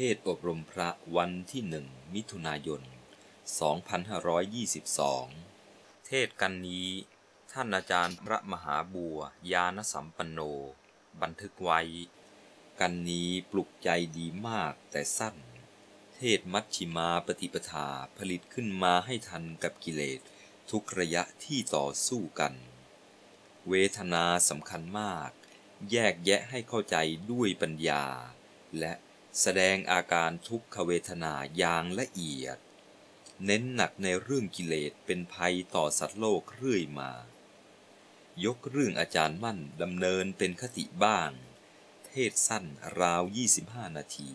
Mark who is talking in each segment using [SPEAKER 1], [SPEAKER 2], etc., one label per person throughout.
[SPEAKER 1] เทศอบรมพระวันที่หนึ่งมิถุนายน 2522 เทศกันนี้ ท่านอาจารย์พระมหาบัวยานสัมปันโน บันทึกไว้ กันนี้ปลุกใจดีมากแต่สั้น เทศมัชชิมาปฏิปทาผลิตขึ้นมาให้ทันกับกิเลสทุกระยะที่ต่อสู้กัน เวทนาสำคัญมาก แยกแยะให้เข้าใจด้วยปัญญา และ แสดงอาการทุกขเวทนาอย่างละเอียด เน้นหนักในเรื่องกิเลสเป็นภัยต่อสัตว์โลกเรื่อยมา ยกเรื่องอาจารย์มั่นดำเนินเป็นคติบ้าง เทศสั้นราว 25 นาที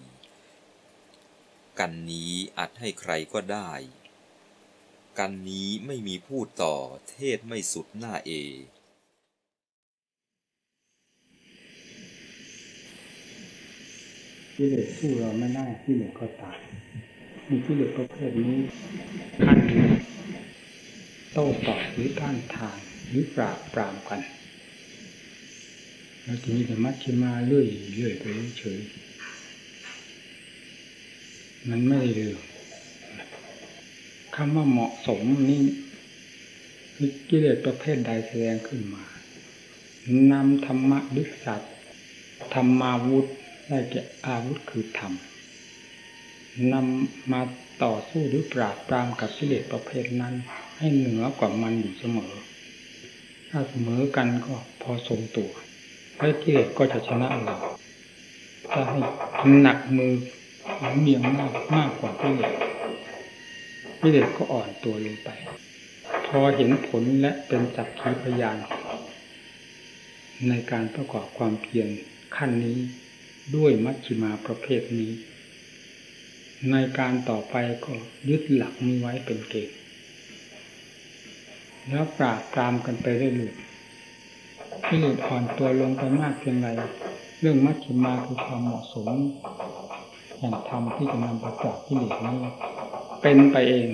[SPEAKER 1] กันนี้อัดให้ใครก็ได้ กันนี้ไม่มีพูดต่อเทศไม่สุดหน้าเอ
[SPEAKER 2] กิเลสสู้เราไม่ได้กิเลสก็ตายมีกิเลสประเภทนี้ขั้นนี้โต้ตอบหรือต้านทานหรือปราบปรามกันแล้วทีนี้จะมัดชิมาเรื่อยเรื่อยไปเฉยมันไม่ได้เรื่องคำว่าเหมาะสมนี่คือกิเลสประเภทใดแสดงขึ้นมานำธรรมะหรือสัตว์ธรรมาวุธ ได้แก่อาวุธคือธรรมนำมาต่อสู้หรือปราบปรามกับกิเลสประเภทนั้น ให้เหนือกว่ามันอยู่เสมอ ถ้าเสมอกันก็พอทรงตัวแล้วกิเลสก็จะชนะเราถ้าให้หนักมือหรือมีอำนาจมากกว่ากิเลสกิเลสก็อ่อนตัวลงไป พอเห็นผลและเป็นจักขีพยาน ในการประกอบความเพียรขั้นนี้ ด้วยมัชชิมาประเภทนี้ ในการต่อไปก็ยึดหลักนี้ไว้เป็นเกณฑ์แล้วปราบปรามกันไปเรื่อยๆกิเลสอ่อนตัวลงไปมากเพียงไรเรื่องมัชชิมาคือความเหมาะสมแห่งธรรมที่จะนำไปปราบกิเลสนี้ เป็นไปเอง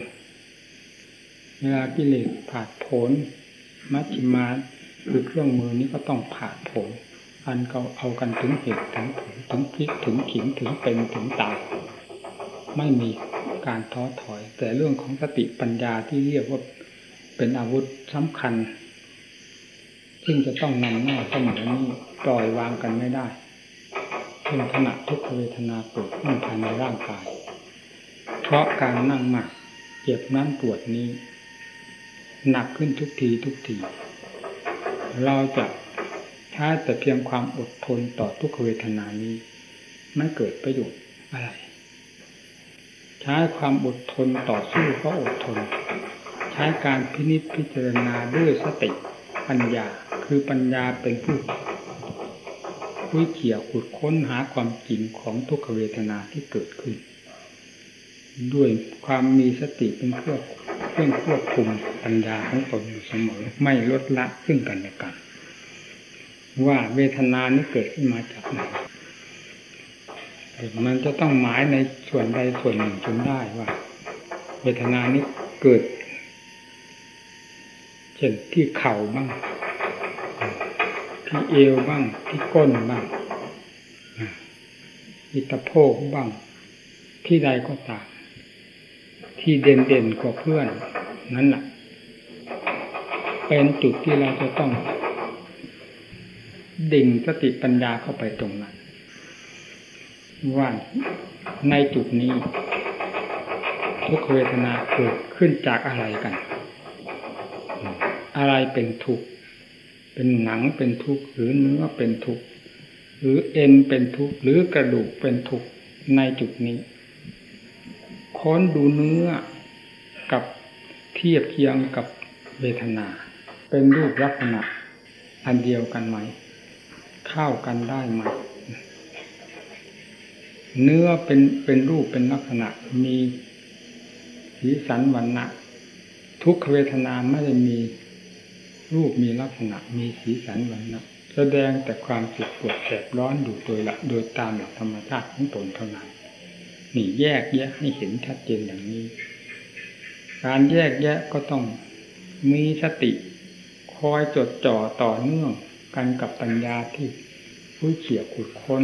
[SPEAKER 2] เวลากิเลสผ่าผลมัชชิมาคือเครื่องมือนี้ก็ต้องผ่าผล อันก็เอากันถึงเหตุถึงผลถึงพลิกถึงขิงถึงเป็นถึงตายไม่มีการท้อถอย แต่เรื่องของสติปัญญาที่เรียกว่าเป็นอาวุธสำคัญ ซึ่งจะต้องนำหน้าเสมอนี้ปล่อยวางกันไม่ได้เช่นขณะทุกเวทนาเกิดขึ้นภายในร่างกาย เพราะการนั่งหมักเจ็บนั้นปวดนี้ หนักขึ้นทุกทีทุกที เราจะ ถ้แต่เพียงความอดทนต่อทุกขเวทนานี้ไม่เกิดประโยชน์อะไร ใช้ความอดทนต่อสู้ก็อดทน ใช้การพินิจพิจารณาด้วยสติปัญญาคือปัญญาเป็นผู้วิเขี่ยขุดค้นหาความจริงของทุกขเวทนาที่เกิดขึ้น ด้วยความมีสติเป็นเครื่องเครื่องควบคุมปัญญาของตนอยู่เสมอไม่ลดละซึ่งกันและกัน ว่าเวทนานี้เกิดขึ้นมาจากไหนมันจะต้องหมายในส่วนใดส่วนหนึ่งจนได้ว่า เวทนานี้เกิด เช่นที่เข่าบ้าง ที่เอวบ้าง ที่ก้นบ้างที่ตะโพกบ้าง ที่ใดก็ตามที่เด่นเด่นกว่าเพื่อน นั่นแหละเป็นจุดที่เราจะต้อง ดิ่งสติปัญญาเข้าไปตรงนั้น ว่าในจุดนี้ ทุกเวทนาเกิดขึ้นจากอะไรกัน อะไรเป็นทุกข์เป็นหนังเป็นทุกข์หรือเนื้อเป็นทุกข์หรือเอ็นเป็นทุกข์หรือกระดูกเป็นทุกข์ในจุดนี้ ค้นดูเนื้อกับเทียบเคียงกับเวทนา เป็นรูปลักษณะอันเดียวกันไหม เข้ากันได้ไหมเนื้อเป็นเป็นรูปเป็นลักษณะมีสีสันวันณะทุกขเวทนาไม่ได้มีรูปมีลักษณะมีสีสันวันณะแสดงแต่ความเจ็บปวดแสบร้อนอยู่โดยละโดยตามหลักธรรมชาติของตนเท่านั้นนี่แยกแยะให้เห็นชัดเจนอย่างนี้ การแยกแยะก็ต้องมีสติ คอยจดจ่อต่อเนื่อง กันกับปัญญาที่ผู้เขี่ยขุดค้น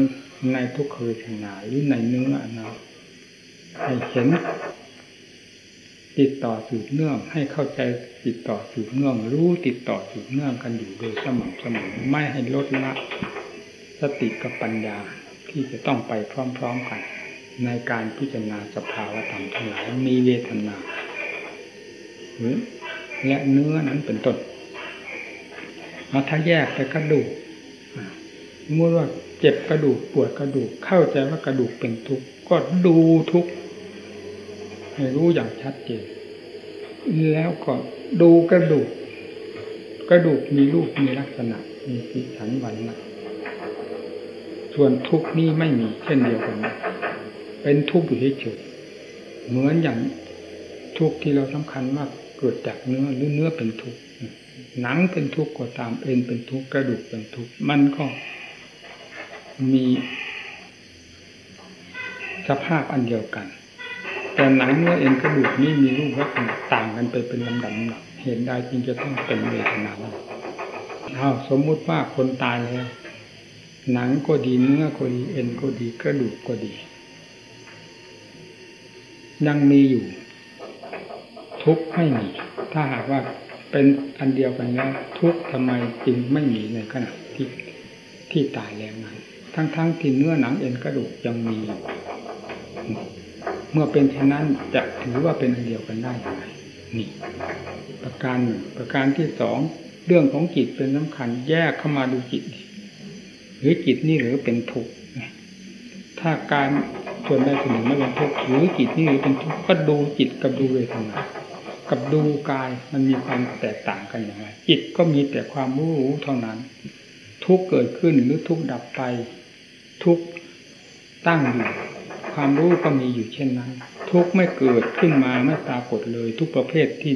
[SPEAKER 2] ในทุกขเวทนาหรือในเนื้อนะให้เห็นติดต่อสืบเนื่อง ให้เข้าใจติดต่อสืบเนื่อง รู้ติดต่อสืบเนื่องกันอยู่โดยสม่ำเสมอไม่ให้ลดละสติกับปัญญาที่จะต้องไปพร้อมๆกัน ในการพิจารณาสภาวธรรมทั้งหลายมีเวทนาและเนื้อนั้นเป็นต้น เอาถ้าแยกไปกระดูกเมื่อว่าเจ็บกระดูกปวดกระดูกเข้าใจว่ากระดูกเป็นทุกข์ก็ดูทุกข์ให้รู้อย่างชัดเจนแล้วก็ดูกระดูก กระดูกมีรูปมีลักษณะ มีสีสันวันนะส่วนทุกข์นี้ไม่มีเช่นเดียวกัน เป็นทุกข์อยู่เฉยเหมือนอย่างทุกข์ที่เราสำคัญมากเกิดจากเนื้อหรือเนื้อเป็นทุกข์ หนังเป็นทุกข์ก็ตามเอ็นเป็นทุกข์กระดูกเป็นทุกข์มันก็มีสภาพอันเดียวกัน แต่หนังเนื้อเอ็นกระดูกนี้มีรูปลักษณะต่างกันไปเป็นลำดับหนักเห็นได้จึงจะต้องเป็นเวทนาเอาสมมุติว่าคนตายแล้ว หนังก็ดีเนื้อก็ดีเอ็นก็ดีกระดูกก็ดี ยังมีอยู่ ทุกข์ไม่มี ถ้าหากว่า เป็นอันเดียวกันแล้วทุกทำไมจึงไม่มีในขณะที่ที่ตายแล้วนั้นทั้งๆทที่เนื้อหนังเอ็นกระดูกยังมีอยู่เมื่อเป็นเช่นนั้นจะถือว่าเป็นอันเดียวกันได้อย่างไรนี่ ประการหนึ่งประการที่สองเรื่องของจิตเป็นสำคัญแยกเข้ามาดูจิต หรือจิตนี่หรือเป็นทุกข์ถ้าการส่วนใดส่วนหนึ่งไม่เป็นทุกข์หรือจิตนี่หรือเป็นทุกข์ก็ดูจิตกับดูเวทนา กับดูกายมันมีความแตกต่างกันอย่างไรจิตก็มีแต่ความรู้รู้เท่านั้น ทุกเกิดขึ้นหรือทุกดับไป ทุกตั้งอยู่ความรู้ก็มีอยู่เช่นนั้น ทุกไม่เกิดขึ้นมาไม่ปรากฏเลย ทุกประเภทที่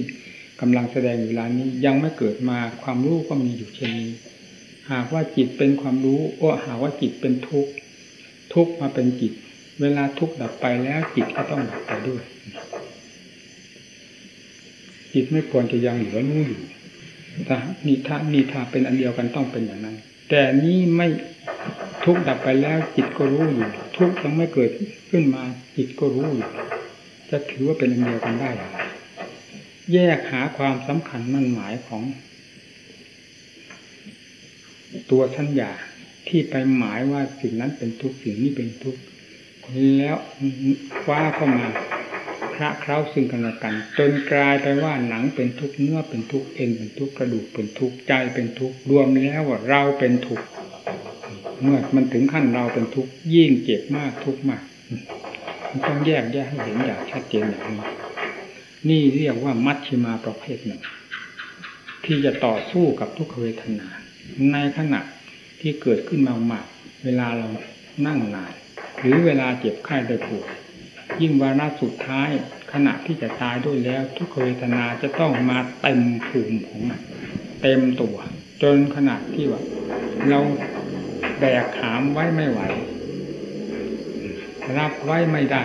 [SPEAKER 2] กำลังแสดงอยู่เวลานี้ยังไม่เกิดมาความรู้ก็มีอยู่เช่นนี้ หากว่าจิตเป็นความรู้โอ้หากว่าจิตเป็นทุกทุกมาเป็นจิต เวลาทุกดับไปแล้วจิตก็ต้องดับไปด้วย จิตไม่ควรจะยังเหลือรู้อยู่ถ้านี่ถ้านี่ถ้าเป็นอันเดียวกันต้องเป็นอย่างนั้น แต่นี้ไม่ทุกดับไปแล้วจิตก็รู้อยู่ ทุกยังไม่เกิดขึ้นมาจิตก็รู้อยู่จะถือว่าเป็นอันเดียวกันได้แยกหาความสำคัญมั่นหมายของ ตัวสัญญาที่ไปหมายว่าสิ่งนั้นเป็นทุกสิ่งนี้เป็นทุกแล้วคว้าเข้ามา ระเคล้าซึ่งกันและกัน จนกลายไปว่าหนังเป็นทุกเนื้อเป็นทุกเอ็นเป็นทุกกระดูกเป็นทุกใจเป็นทุกรวมแล้วว่าเราเป็นทุกเมื่อมันถึงขั้นเราเป็นทุกยิ่งเจ็บมากทุกมากมันต้องแยกแยกให้เห็นอย่างชัดเจนอย่างนี้นี่เรียกว่ามัชชิมาประเภทหนึ่ง ที่จะต่อสู้กับทุกขเวทนา ในขณะที่เกิดขึ้นมามากเวลาเรานั่งนานหรือเวลาเจ็บไข้ได้ป่วย ยิ่งวาระสุดท้าย ขณะที่จะตายด้วยแล้ว ทุกขเวทนาจะต้องมาเต็มภูมิของมันเต็มตัว จนขนาดที่ว่า เราแบกขามไว้ไม่ไหว รับไว้ไม่ได้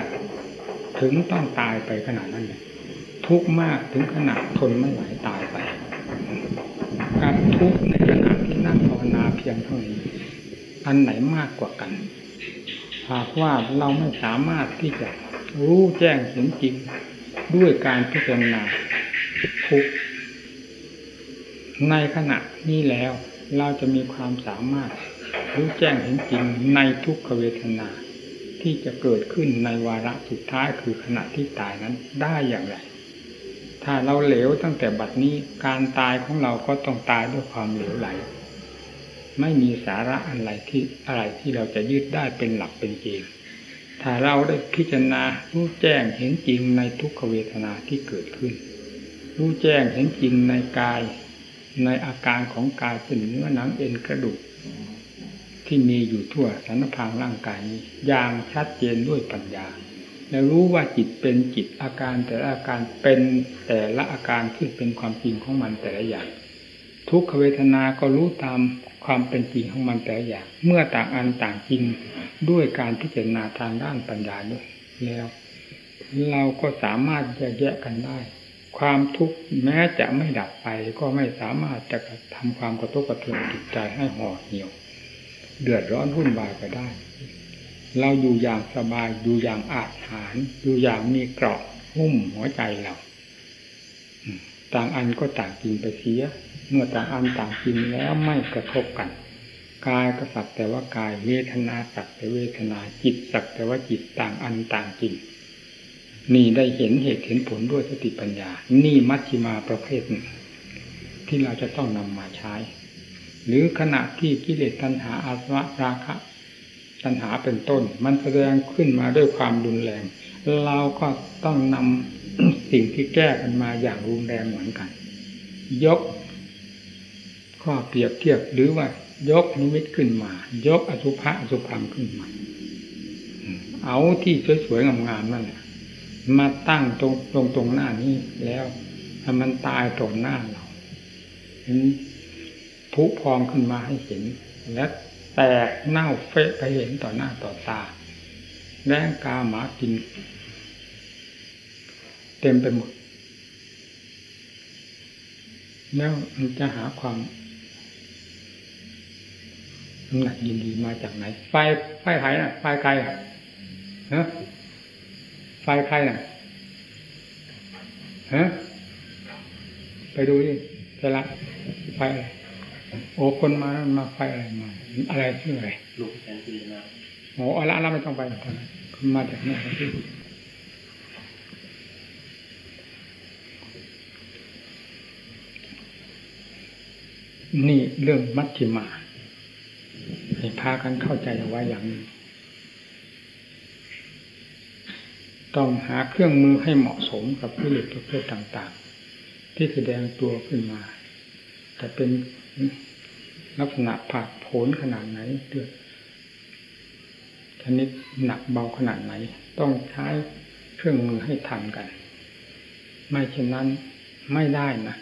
[SPEAKER 2] ถึงต้องตายไปขนาดนั้นเลยทุกมากถึงขนาดทนไม่ไหวตายไป การทุกในขณะที่นั่งภาวนาเพียงเท่านี้ อันไหนมากกว่ากันหากว่าเราไม่สามารถที่จะ รู้แจ้งเห็นจริงด้วยการพิจารณาทุกในขณะนี้แล้ว เราจะมีความสามารถ รู้แจ้งเห็นจริงในทุกขเวทนา ที่จะเกิดขึ้นในวาระสุดท้ายคือขณะที่ตายนั้นได้อย่างไร ถ้าเราเหลวตั้งแต่บัดนี้การตายของเราก็ต้องตายด้วยความเหลวไหล ไม่มีสาระอะไรที่อะไรที่เราจะยึดได้เป็นหลักเป็นเกณฑ์ ถ้าเราได้พิจารณารู้แจ้งเห็นจริงในทุกขเวทนาที่เกิดขึ้น รู้แจ้งเห็นจริงในกาย ในอาการของกายเป็นเนื้อหนังเอ็นกระดูก ที่มีอยู่ทั่วสารพางร่างกายนี้อย่างชัดเจนด้วยปัญญา แล้วรู้ว่าจิตเป็นจิตอาการแต่ละอาการเป็นแต่ละอาการที่เป็นความจริงของมันแต่ละอย่าง ทุกขเวทนาก็รู้ตาม ความเป็นจริงของมันแต่ละอย่าง เมื่อต่างอันต่างจริงด้วยการพิจารณาทางด้านปัญญาด้วยแล้ว เราก็สามารถแยกแยะกันได้ ความทุกข์แม้จะไม่ดับไปก็ไม่สามารถจะทำความกระทบกระเทือนจิตใจให้ห่อเหี่ยว เดือดร้อนวุ่นวายไปได้ เราอยู่อย่างสบายอยู่อย่างอาจหารอยู่อย่างมีเกราะหุ้มหัวใจเราต่างอันก็ต่างกินไปเสีย เมื่อต่างอันต่างกินแล้วไม่กระทบกัน กายก็สักแต่ว่ากายเวทนาสักแต่เวทนาจิตสักแต่ว่าจิตต่างอันต่างกินนี่ได้เห็นเหตุเห็นผลด้วยสติปัญญา นี่มัชฌิมาประเภทที่เราจะต้องนำมาใช้ หรือขณะที่กิเลสตัณหาอาสวะราคะ ตัณหาเป็นต้น มันแสดงขึ้นมาด้วยความรุนแรง เราก็ต้องนำสิ่งที่แก้กันมาอย่างรุนแรงเหมือนกัน ยก ข้อเปรียบเทียบหรือว่า ยกนิมิตขึ้นมา ยกอสุภะอสุพังขึ้นมา เอาที่สวยๆงามๆนั่นแหละมาตั้งตรงตรงตรงหน้านี้แล้วถ้มันตายตรงหน้าเราผุพองขึ้นมาให้เห็น และแตกเน่าเฟะไปเห็นต่อหน้าต่อตาแรงกาหมากิน เต็มไปหมด แล้วมันจะหาความ หนัดยินดีมาจากไหน ไฟไฟใครน่ะ ไฟใครอะฮะไฟใครน่ะฮะไปดูดิจะละไฟอะไรโอ้คนมามาไฟอะไรมา อะไรชื่ออะไร
[SPEAKER 3] ลูกแทนคือนะ
[SPEAKER 2] โอ้อะไรอะไรไม่ต้องไปตอนนั้นมาจากไหนที่นี่เรื่องมัชฌิมาให้พากันเข้าใจเอาไว้อย่างนี้ ต้องหาเครื่องมือให้เหมาะสมกับกิเลสประเภทต่าง ๆ ที่แสดงตัวขึ้นมา แต่เป็นลักษณะผาดโผนขนาดไหนเดือดชนิดหนักเบาขนาดไหน ต้องใช้เครื่องมือให้ทันกัน ไม่เช่นนั้นไม่ได้นะ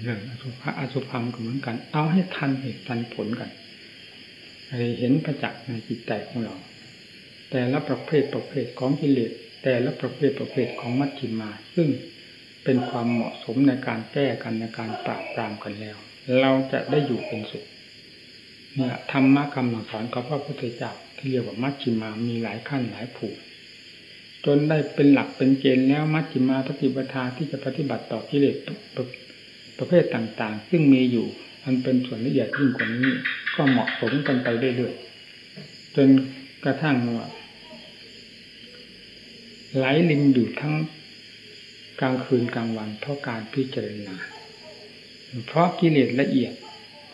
[SPEAKER 2] เรื่องอสุภะอสุพังก็เหมือนกัน เอาให้ทันเหตุทันผลกัน เห็นประจักษ์ในจิตใจของเรา แต่ละประเภทประเภทของกิเลสแต่ละประเภทประเภทของมัชฌิมา ซึ่งเป็นความเหมาะสมในการแก้กันในการปราบปรามกันแล้ว เราจะได้อยู่เป็นสุขเนี่ยธรรมะคำสอนของพระพุทธเจ้าที่เรียกว่ามัชฌิมามีหลายขั้นหลายผูกจนได้เป็นหลักเป็นเกณฑ์แล้วมัชฌิมาปฏิปทาที่จะปฏิบัติต่อกิเลสประประเภทต่างๆ ซึ่งมีอยู่ มันเป็นส่วนละเอียดยิ่งกว่านี้ ก็เหมาะสมกันไปเรื่อยๆจนกระทั่งว่าไหลลินอยู่ทั้งกลางคืนกลางวันเพราะการพิจารณา เพราะกิเลสละเอียด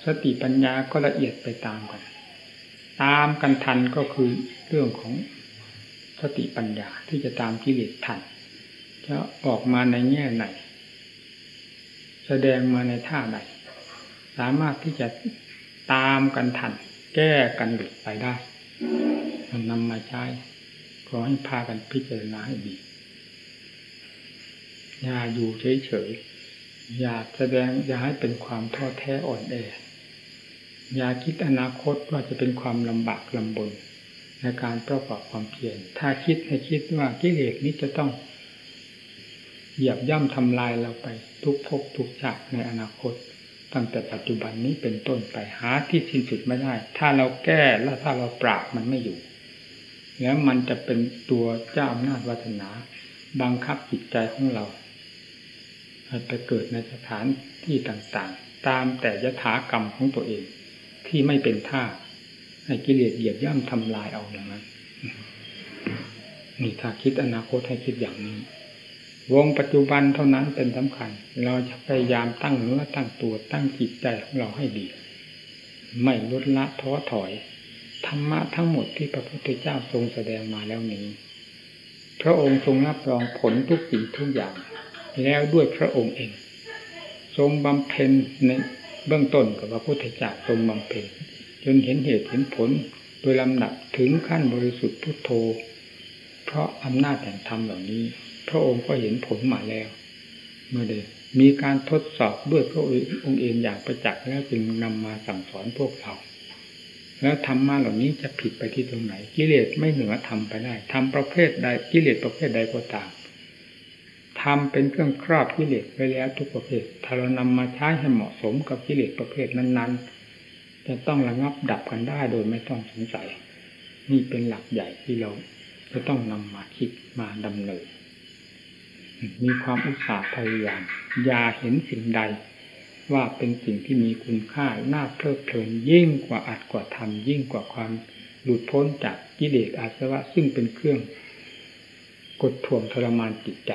[SPEAKER 2] สติปัญญาก็ละเอียดไปตามกัน ตามกันทันก็คือเรื่องของสติปัญญาที่จะตามกิเลสทันจะออกมาในแง่ไหน แสดงมาในท่าใดสามารถที่จะ ตามกันทัน แก้กันหลุดไปได้มันนำมาใช้ขอให้พากันพิจารณาให้ดีอย่าอยู่เฉยๆอย่าแสดงอย่าให้เป็นความท้อแท้อ่อนแออย่าคิดอนาคตว่าจะเป็นความลำบากลำบนในการประกอบความเพียรถ้าคิดให้คิดว่ากิเลสนี้จะต้องเหยียบย่ำทำลายเราไปทุกภพทุกชาติในอนาคต ตั้งแต่ปัจจุบันนี้เป็นต้นไปหาที่สิ้นสุดไม่ได้ ถ้าเราแก้และถ้าเราปราบมันไม่อยู่ แล้วมันจะเป็นตัวเจ้าอำนาจวัฒนาบังคับจิตใจของเราให้ไปเกิดในสถานที่ต่างๆ ตามแต่ยถากรรมของตัวเองที่ไม่เป็นท่าให้กิเลสเหยียบย่ำทำลายเอาอย่างนั้นนี่ถ้าคิดอนาคตให้คิดอย่างนี้ วงปัจจุบันเท่านั้นเป็นสำคัญ เราจะพยายามตั้งเนื้อตั้งตัวตั้งจิตใจของเราให้ดี ไม่ลดละท้อถอยธรรมะทั้งหมดที่พระพุทธเจ้าทรงแสดงมาแล้วนี้ พระองค์ทรงรับรองผลทุกสิ่งทุกอย่าง แล้วด้วยพระองค์เอง ทรงบำเพ็ญในเบื้องต้นกับพระพุทธเจ้าทรงบำเพ็ญจนเห็นเหตุเห็นผลโดยลำดับถึงขั้นบริสุทธิ์พุทโธ เพราะอำนาจแห่งธรรมเหล่านี้ ระองค์ก็เห็นผลมาแล้วเมื่อเดมีการทดสอบด้วยพระองค์เองอย่างประจักษ์แล้วจึงนำมาสั่งสอนพวกเรา แล้วธรรมะเหล่านี้จะผิดไปที่ตรงไหน กิเลสไม่เหนือธรรมไปได้ทำประเภทใดกิเลสประเภทใดก็ตามทำเป็นเครื่องครอบกิเลสไว้แล้วทุกประเภทถ้าเรานำมาใช้ให้เหมาะสมกับกิเลสประเภทนั้น ๆ จะต้องระงับดับกันได้โดยไม่ต้องสงสัย นี่เป็นหลักใหญ่ที่เราจะต้องนำมาคิดมาดำเนิน มีความอุตสาห์พยายามอย่าเห็นสิ่งใด ว่าเป็นสิ่งที่มีคุณค่าน่าเพลิดเพลินยิ่งกว่าอัดกว่าทำยิ่งกว่าความหลุดพ้นจากกิเลสอาสวะซึ่งเป็นเครื่อง กดท่วงทรมานจิตใจ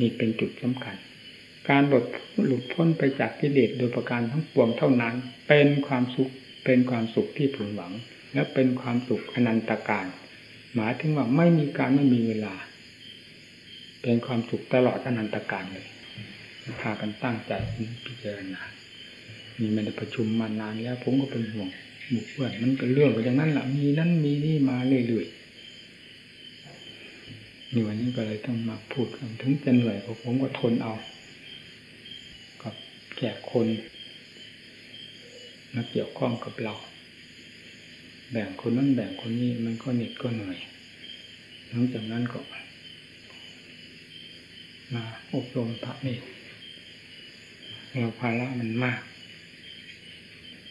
[SPEAKER 2] นี่เป็นจุดสำคัญ การหลุดหลุดพ้นไปจากกิเลสโดยประการทั้งปวงเท่านั้น เป็นความสุขเป็นความสุขที่ผลหวัง และเป็นความสุขอนันตการ หมายถึงว่าไม่มีการไม่มีเวลา เป็นความสุขตลอดอนันตการเลยพากันตั้งใจพิจารณามีมันประชุมมานานแล้ว ผมก็เป็นห่วงบุกเพื่อนมันเป็นเรื่องอย่างนั้นแหละมีนั้นมีนี่มาเรื่อยๆนี่วันนี้ก็เลยต้องมาพูดกันถึงจะเหนื่อยผมก็ทนเอา กับแก่คนมาเกี่ยวข้องกับเรา แบ่งคนนั้นแบ่งคนนี้มันก็เหน็ดก็เหนื่อยหลังจากนั้นก็ มาอบรมพระนี่เราภาระมันมาก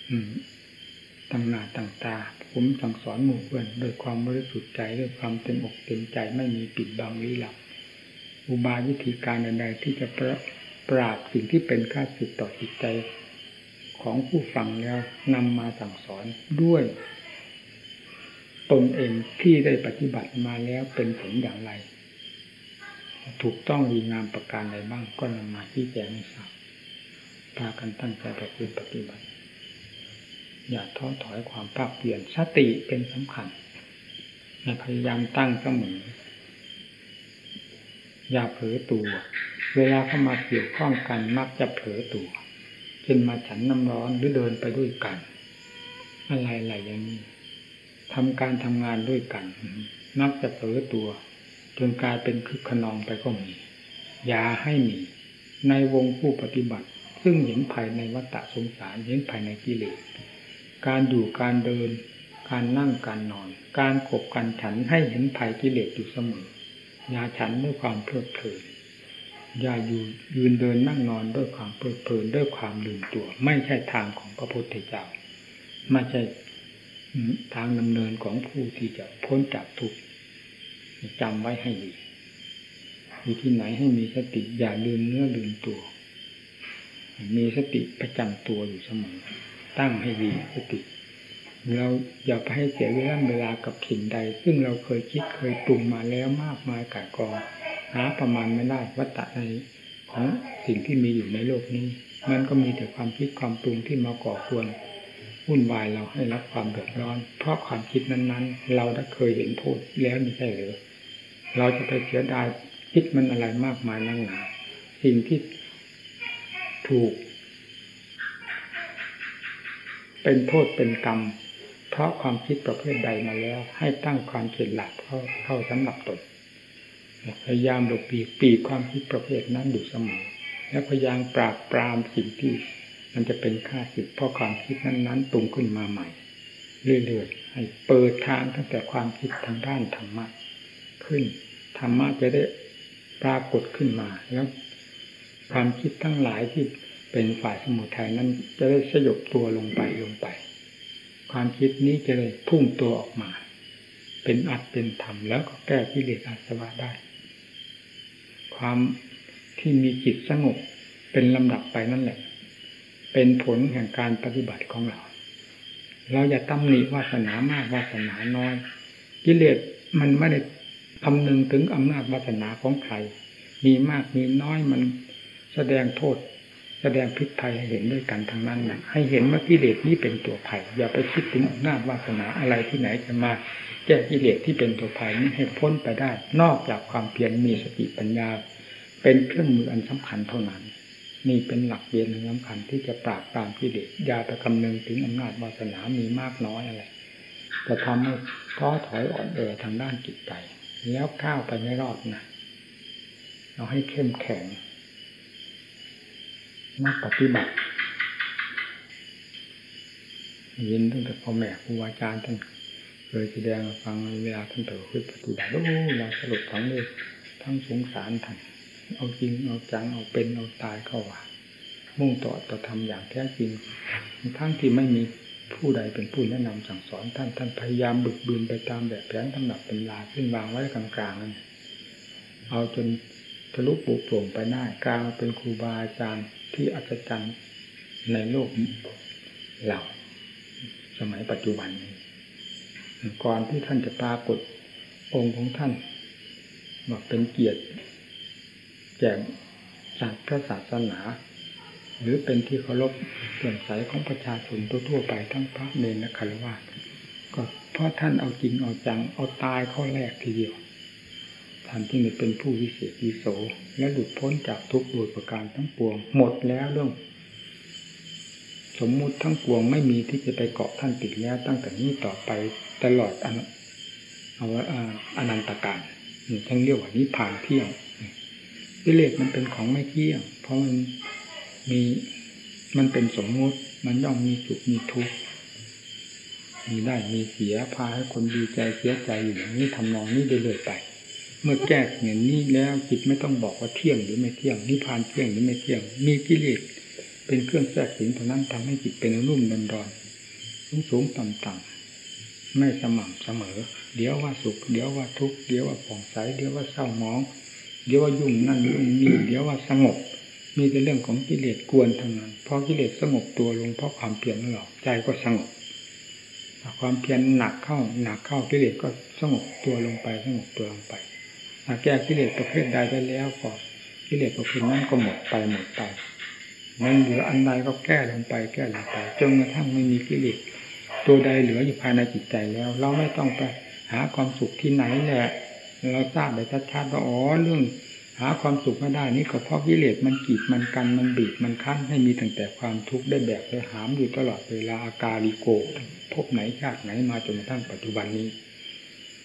[SPEAKER 2] อืมตั้งหน้าตั้งตาผมสั่งสอนหมู่เพื่อนด้วยความบริสุทธิ์ใจด้วยความเต็มอกเต็มใจไม่มีปิดบังลี้ลับอุบายวิธีการใดๆที่จะประปราบสิ่งที่เป็นค่าสึกต่อจิตใจของผู้ฟังแล้วนำมาสั่งสอนด้วย ตนเองที่ได้ปฏิบัติมาแล้วเป็นผลอย่างไร ถูกต้องดีงามประการใดบ้างก็นำมาที่แจงให้ทราบพากันตั้งใจประพฤติปฏิบัติ อย่าท้อถอยความภาคเปลี่ยนสติเป็นสำคัญในพยายามตั้งเสมออย่าเผลอตัว เวลาเข้ามาเกี่ยวข้องกันมักจะเผลอตัวเช่นมาฉันน้ำร้อนหรือเดินไปด้วยกัน อะไรๆอย่างนี้ทำการทำงานด้วยกัน มักจะเผลอตัว จนกลายเป็นคึกขนองไปก็มี อย่าให้มี ในวงผู้ปฏิบัติ ซึ่งเห็นภายในวัฏสงสารเห็นภายในกิเลสการอยู่การเดิน การนั่งการนอน การขบการฉันให้เห็นภัยกิเลสอยู่เสมออย่าฉันด้วยความเพลิดเพลินอย่าอยู่ยืนเดินนั่งนอนด้วยความเพลิดเพลินด้วยความลืมตัว ไม่ใช่ทางของพระพุทธเจ้า ไม่ใช่ทางดำเนินของผู้ที่จะพ้นจากทุกข์ จำไว้ให้ดีอยู่ที่ไหนให้มีสติอย่าลืมเนื้อลืมตัว มีสติประจำตัวอยู่เสมอตั้งให้ดีสติ เราอย่าไปให้เสียเวลาเวลากับสิ่งใด ซึ่งเราเคยคิดเคยปรุงมาแล้วมากมายกายกองหาประมาณไม่ได้วัตตะในของสิ่งที่มีอยู่ในโลกนี้ มันก็มีแต่ความคิดความปรุงที่มาก่อควร วุ่นวายเราให้รับความเดือดร้อน เพราะความคิดนั้น ๆ เราได้เคยเห็นโทษแล้วไม่ใช่หรือเราจะไปเสียดายคิดมันอะไรมากมายนั่งหนาสิ่งที่ถูก เป็นโทษเป็นกรรม เพราะความคิดประเภทใดมาแล้ว ให้ตั้งความเฉลีหลักเข้าเข้าสำหรับตนพยายามหลบปีกปีกความคิดประเภทนั้นอยู่เสมอและพยายามปราบปรามสิ่งที่ มันจะเป็นค่าศึกเพราะความคิดนั้นๆปรุงขึ้นมาใหม่ เรื่อยๆให้เปิดทางตั้งแต่ความคิดทางด้านธรรมะขึ้นธรรมะจะได้ปรากฏขึ้นมาแล้วความคิดทั้งหลายที่เป็นฝ่ายสมุทัยนั้นจะได้สยบตัวลงไปลงไป ความคิดนี้จะได้พุ่งตัวออกมา เป็นอัดเป็นธรรมแล้วก็แก้กิเลสอาสวะได้ ความที่มีจิตสงบเป็นลำดับไปนั่นแหละ เป็นผลแห่งการปฏิบัติของเรา เราอย่าตำหนิวาสนามากวาสนาน้อย กิเลสมันไม่ได้คำนึงถึงอำนาจวาสนาของใคร มีมากมีน้อยมันแสดงโทษ แสดงพิษภัยให้เห็นด้วยกันทางนั้นนะให้เห็นว่ากิเลสนี้เป็นตัวภัย อย่าไปคิดถึงอำนาจวาสนาอะไรที่ไหนจะมาแก้กิเลสที่เป็นตัวภัยนี้ให้พ้นไปได้ นอกจากความเพียรมีสติปัญญา เป็นเครื่องมืออันสำคัญเท่านั้น นี่เป็นหลักเรียนสำคัญที่จะปราบปรามกิเลสอย่าไปคำนึงถึงอำนาจวาสนามีมากน้อยอะไรจะทำให้ท้อถอยอ่อนแอทางด้านจิตใจแล้วก้าวไปไม่รอดนะเราให้เข้มแข็งนักปฏิบัติยินตั้งแต่พ่อแม่ครูอาจารย์ท่านเคยแสดงฟังเวลาท่านเปิดขึ้นปฏิบัติโอ้เราสรุปทั้งเลยทั้งสงสารท่าน เอาจริงเอาจังเอาเป็นเอาตายเขาว่ามุ่งต่อต่อทำอย่างแท้จริง ทั้งที่ไม่มีผู้ใดเป็นผู้แนะนำสั่งสอนท่านท่านพยายามบึกบืนไปตามแบบแผนตำหนักตำราซึ่งวางไว้กลางๆนั่นเอาจนทะลุปุโปร่งไปได้กลางเป็นครูบาอาจารย์ที่อัศจรรย์ในโลกเราสมัยปัจจุบันนี้ก่อนที่ท่านจะปรากฏองค์ของท่านบอกเป็นเกียรติ แก่ศาสตร์พระศาสนา หรือเป็นที่เคารพเลื่อมใสของประชาชนทั่วๆไปทั้งพระเนรและคารวะก็เพราะท่านเอาจริงเอาจังเอาตายข้าแรกทีเดียวท่านที่เป็นผู้วิเศษวิโสและหลุดพ้นจากทุกข์โดยประการทั้งปวง หมดแล้วเรื่องสมมุติทั้งปวงไม่มีที่จะไปเกาะท่านติดแล้วตั้งแต่นี้ต่อไปตลอดอนเอาว่าอนันตการทั้งเรียกว่านิพพานเที่ยง กิเลสมันเป็นของไม่เที่ยง เพราะมันมีมันเป็นสมมุติ มันย่อมมีสุขมีทุกข์มีได้มีเสียพาให้คนดีใจเสียใจอยู่อย่างนี้ทำนองนี้ได้เลยไป เมื่อแก้เห็นนี้แล้วจิตไม่ต้องบอกว่าเที่ยงหรือไม่เที่ยงนิพพานเที่ยงหรือไม่เที่ยง มีกิเลสเป็นเครื่องแทรกสิงเท่านั้นทำให้จิตเป็นรุ่มดอนดอนสูงสูงต่ำต่ำไม่สม่ำเสมอ เดี๋ยวว่าสุข เดี๋ยวว่าทุกข์เดี๋ยวว่าผ่องใสเดี๋ยวว่าเศร้าหมอง เดี๋ยวว่ายุ่งนั่นยุ่งนี่เดี๋ยวว่าสงบ มีแต่เรื่องของกิเลสกวนทั้งนั้นพอกิเลสสงบตัวลงเพราะความเพียรนั่นหรอกใจก็สงบความเพียรหนักเข้าหนักเข้ากิเลสก็สงบตัวลงไปสงบตัวลงไปถ้าแก้กิเลสประเภทใดได้แล้วก็กิเลสประเภทนั้นก็หมดไปหมดไปมันเหลืออันใดก็แก้ลงไปแก้ลงไปจนกระทั่งไม่มีกิเลสตัวใดเหลืออยู่ภายในจิตใจแล้ว เราไม่ต้องไปหาความสุขที่ไหนแหละ เราทราบได้ชัดๆว่าอ๋อเรื่องหาความสุขไม่ได้นี่ก็เพราะกิเลสมันกีดมันกันมันบีบมันคั้นให้มีตั้งแต่ความทุกข์ได้แบกได้หามอยู่ตลอดเวลาอาการิโก พบไหนชาติไหนมาจนกระทั่งปัจจุบันนี้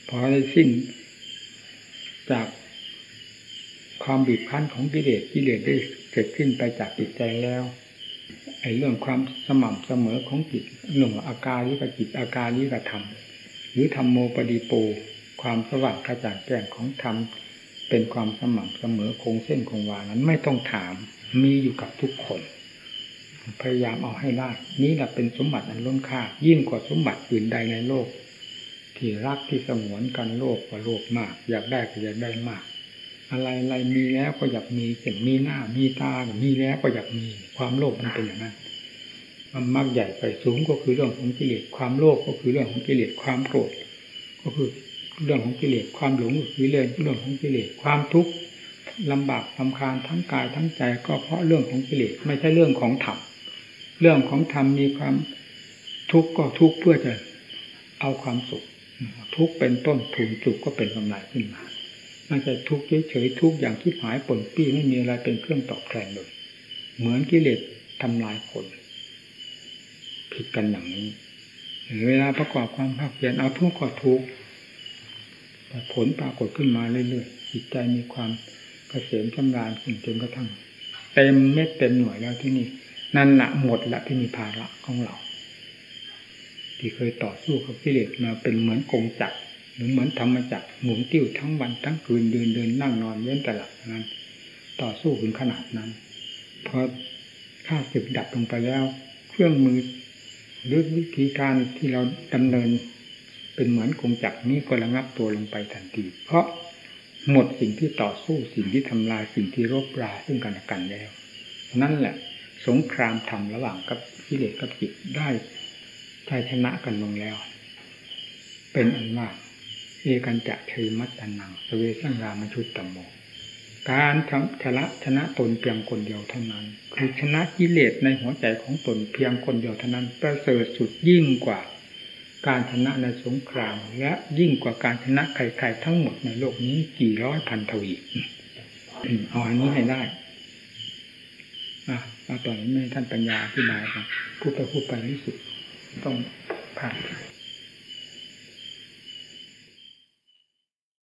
[SPEAKER 2] พอได้สิ้นจากความบีบคั้นของกิเลสกิเลสได้เกิดขึ้นไปจากจิตใจแล้วไอ้เรื่องความสม่ำเสมอของจิตเรื่องอาการิกจิตอาการิกธรรมหรือธรรมโมปดีโป ความสว่างกระจ่างแจ้งของธรรมเป็นความสม่ำเสมอคงเส้นคงวานั้นไม่ต้องถาม มีอยู่กับทุกคน พยายามเอาให้ได้นี่แหละเป็นสมบัติอันล้นค่า ยิ่งกว่าสมบัติอื่นใดในโลก ที่รักที่สงวนกันโลภกว่าโลภมาก อยากได้ก็อยากได้มาก อะไรอะไรมีแล้วก็อยากมีเห็นมีหน้ามีตามีแล้วก็อยากมีความโลภมันเป็นอย่างนั้นมันมากใหญ่ไปสูงก็คือเรื่องของกิเลสความโลภก็คือเรื่องของกิเลสความโกรธก็คือ เรื่องของกิเลสความหลงคือเรื่องเรื่องของกิเลสความทุกข์ลำบากลำคาญทั้งกายทั้งใจ ก็เพราะเรื่องของกิเลสไม่ใช่เรื่องของธรรมเรื่องของธรรมมีความทุกข์ก็ทุกข์เพื่อจะเอาความสุข ทุกข์เป็นต้นทุนสุขก็เป็นกำไรขึ้นมาไม่ใช่ทุกข์เฉยๆทุกข์อย่างที่หายปนปี้ไม่มีอะไรเป็นเครื่องตอบแทนเลย เหมือนกิเลสทำลายคนผิดกันอย่างนี้เวลาประกอบความภาคเพียรเอาทุกข์ก็ทุกข์ ผลปรากฏขึ้นมาเรื่อยๆจิตใจมีความเกษมชำนาญขึ้นจนกระทั่งเต็มเม็ดเต็มหน่วยแล้วที่นี่ นั่นละหมดละที่มีภาระของเรา ที่เคยต่อสู้กับกิเลสมาเป็นเหมือนกงจักรหรือเหมือนธรรมจักรหมุนติ้วทั้งวันทั้งคืนเดินเดินนั่งนอนเว้นแต่หลับนั้น ต่อสู้ถึงขนาดนั้นพอข้าศึกดับลงไปแล้ว เครื่องมือหรือวิธีการที่เราดำเนิน เป็นเหมือนกงจักรนี้ก็ระงับตัวลงไปทันที เพราะหมดสิ่งที่ต่อสู้สิ่งที่ทำลายสิ่งที่รบราซึ่งกันและกันแล้ว นั่นแหละ สงครามธรรมระหว่างกับกิเลสกับจิตได้ชัยชนะกันลงแล้ว เป็นอันว่าเอกันจะเทมัตตันังสเวสังรามชุดตตโมการชนะชนะตนเพียงคนเดียวเท่านั้น คือชนะกิเลสในหัวใจของตนเพียงคนเดียวเท่านั้นประเสริฐสุดยิ่งกว่า การชนะในสงคราม และยิ่งกว่าการชนะใครๆทั้งหมดในโลกนี้กี่ร้อยพันทวีเอาอันนี้ให้ได้อะเอาต่อนี้ท่านปัญญาอธิบายครับพูดไปพูดไปที่สุดต้องผ่าน